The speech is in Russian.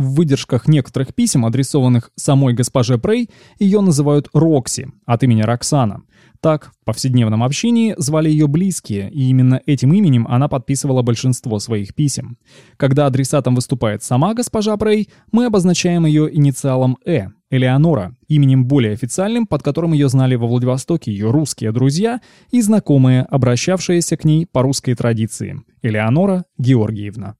В выдержках некоторых писем, адресованных самой госпоже Прей, ее называют Рокси от имени Роксана. Так, в повседневном общении звали ее близкие, и именно этим именем она подписывала большинство своих писем. Когда адресатом выступает сама госпожа Прей, мы обозначаем ее инициалом «Э» — Элеонора, именем более официальным, под которым ее знали во Владивостоке ее русские друзья и знакомые, обращавшиеся к ней по русской традиции — Элеонора Георгиевна.